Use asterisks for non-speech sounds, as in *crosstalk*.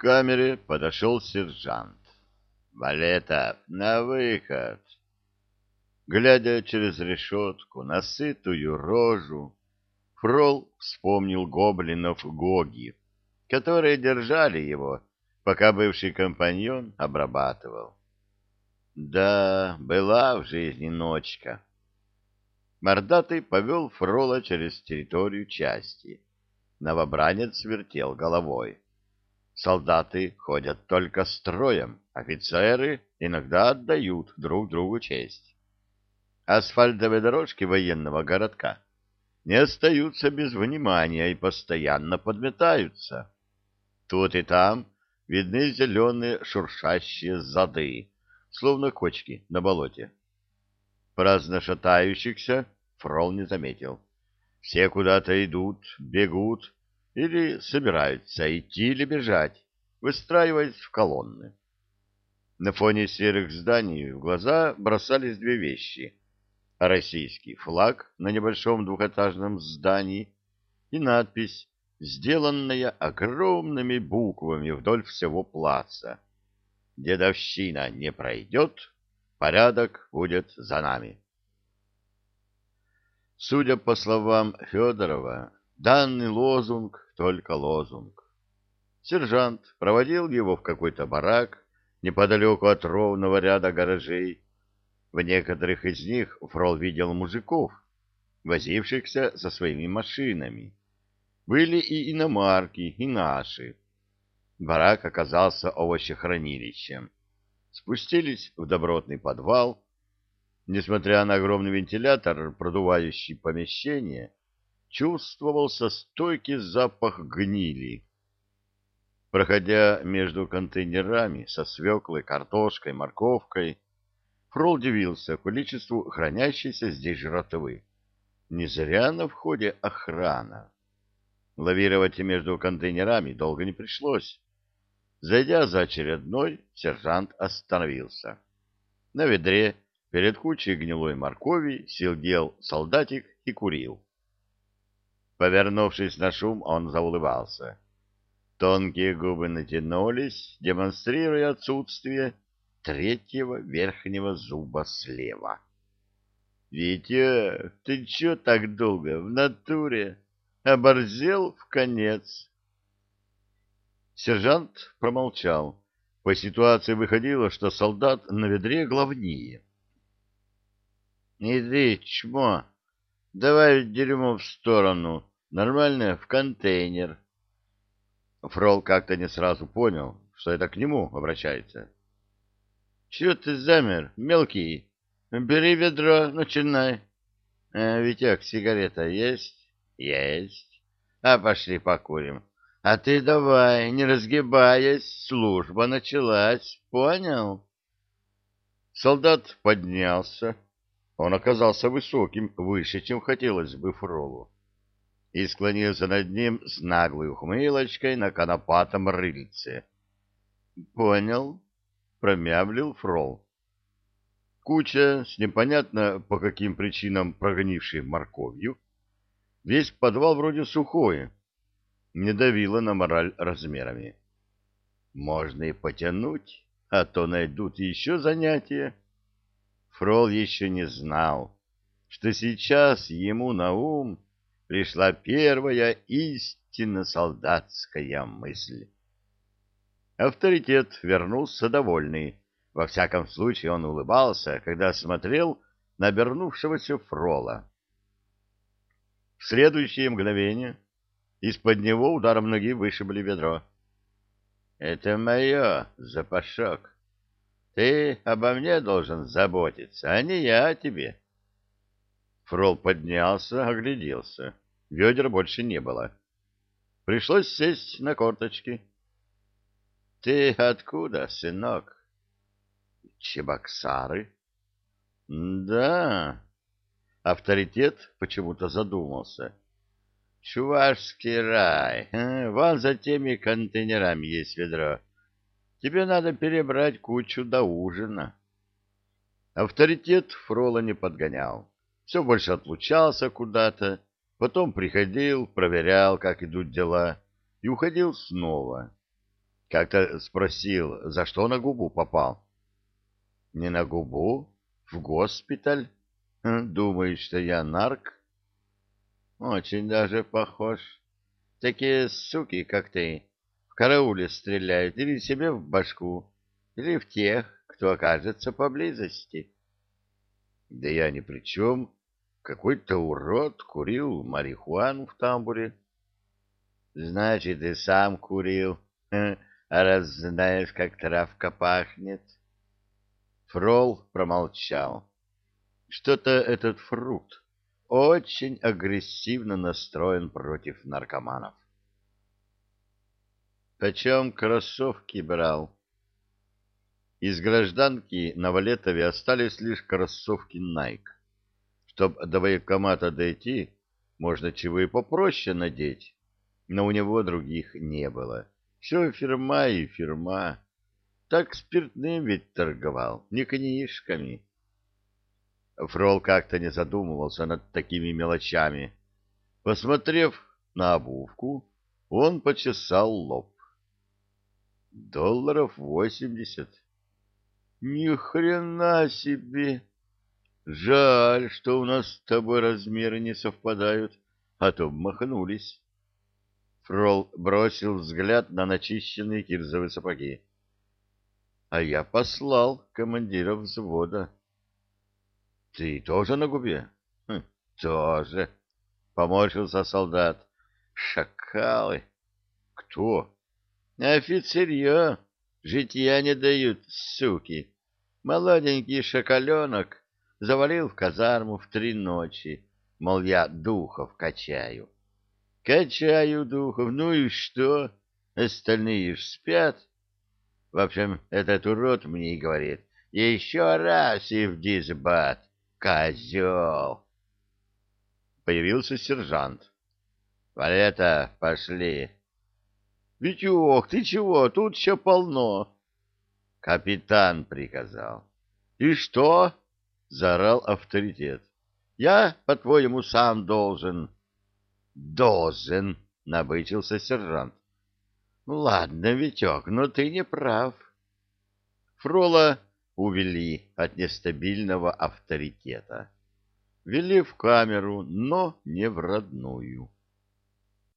камере подошел сержант. «Валета, на выход!» Глядя через решетку на сытую рожу, Фрол вспомнил гоблинов Гоги, которые держали его, пока бывший компаньон обрабатывал. Да, была в жизни ночка. Мордатый повел Фрола через территорию части. Новобранец вертел головой. Солдаты ходят только строем, офицеры иногда отдают друг другу честь. Асфальтовые дорожки военного городка не остаются без внимания и постоянно подметаются. Тут и там видны зеленые шуршащие зады, словно кочки на болоте. Праздно шатающихся Фрол не заметил. Все куда-то идут, бегут или собираются идти или бежать, выстраиваясь в колонны. На фоне серых зданий в глаза бросались две вещи. Российский флаг на небольшом двухэтажном здании и надпись, сделанная огромными буквами вдоль всего плаца. «Дедовщина не пройдет, порядок будет за нами». Судя по словам Федорова, данный лозунг только лозунг. Сержант проводил его в какой-то барак неподалеку от ровного ряда гаражей. В некоторых из них Фрол видел мужиков, возившихся со своими машинами. Были и иномарки, и наши. Барак оказался овощехранилищем. Спустились в добротный подвал, Несмотря на огромный вентилятор, продувающий помещение, чувствовался стойкий запах гнили. Проходя между контейнерами со свеклой, картошкой, морковкой, Фрол удивился количеству хранящейся здесь жратвы. Не зря на входе охрана. Лавировать между контейнерами долго не пришлось. Зайдя за очередной, сержант остановился. На ведре Перед кучей гнилой моркови сидел солдатик и курил. Повернувшись на шум, он заулыбался. Тонкие губы натянулись, демонстрируя отсутствие третьего верхнего зуба слева. — Витя, ты чё так долго? В натуре? Оборзел в конец. Сержант промолчал. По ситуации выходило, что солдат на ведре главнее. Иди, чмо. Давай дерьмо в сторону. Нормально, в контейнер. Фрол как-то не сразу понял, что это к нему обращается. Чего ты замер, мелкий? Бери ведро, начинай. А, Витек, сигарета есть? Есть. А пошли покурим. А ты давай, не разгибаясь, служба началась, понял? Солдат поднялся он оказался высоким, выше, чем хотелось бы Фролу, и склонился над ним с наглой ухмылочкой на конопатом рыльце. — Понял, — промямлил Фрол. Куча, с непонятно по каким причинам прогнившей морковью, весь подвал вроде сухой, не давила на мораль размерами. Можно и потянуть, а то найдут еще занятия. Фрол еще не знал, что сейчас ему на ум пришла первая истинно солдатская мысль. Авторитет вернулся довольный. Во всяком случае он улыбался, когда смотрел на обернувшегося Фрола. В следующее мгновение из-под него ударом ноги вышибли ведро. — Это мое, запашок, ты обо мне должен заботиться, а не я о тебе. Фрол поднялся, огляделся. Ведер больше не было. Пришлось сесть на корточки. — Ты откуда, сынок? — Чебоксары. — Да. Авторитет почему-то задумался. — Чувашский рай. Вон за теми контейнерами есть ведро. Тебе надо перебрать кучу до ужина. Авторитет Фрола не подгонял. Все больше отлучался куда-то, потом приходил, проверял, как идут дела, и уходил снова. Как-то спросил, за что на губу попал. Не на губу, в госпиталь. Хм, думаешь, что я нарк? Очень даже похож. Такие суки, как ты, в карауле стреляют или себе в башку, или в тех, кто окажется поблизости. Да я ни при чем. Какой-то урод курил марихуану в тамбуре. Значит, и сам курил, *laughs* а раз знаешь, как травка пахнет. Фрол промолчал. Что-то этот фрукт очень агрессивно настроен против наркоманов. Почем кроссовки брал? Из гражданки на Валетове остались лишь кроссовки Nike. Чтоб до военкомата дойти, можно чего и попроще надеть, но у него других не было. Все фирма и фирма. Так спиртным ведь торговал, не книжками. Фрол как-то не задумывался над такими мелочами. Посмотрев на обувку, он почесал лоб. Долларов восемьдесят. Ни хрена себе! Жаль, что у нас с тобой размеры не совпадают, а то махнулись. Фрол бросил взгляд на начищенные кирзовые сапоги. А я послал командира взвода. Ты тоже на губе? Хм, тоже. Поморщился солдат. Шакалы. Кто? Офицерье. Житья не дают, суки. Молоденький шакаленок завалил в казарму в три ночи, мол, я духов качаю. Качаю духов, ну и что? Остальные ж спят. В общем, этот урод мне и говорит, еще раз и в дисбат, козел. Появился сержант. Валета, пошли. Витек, ты чего? Тут все полно. Капитан приказал. И что? Заорал авторитет. Я, по-твоему, сам должен. Должен, набычился сержант. Ладно, Витек, но ты не прав. Фрола увели от нестабильного авторитета. Вели в камеру, но не в родную.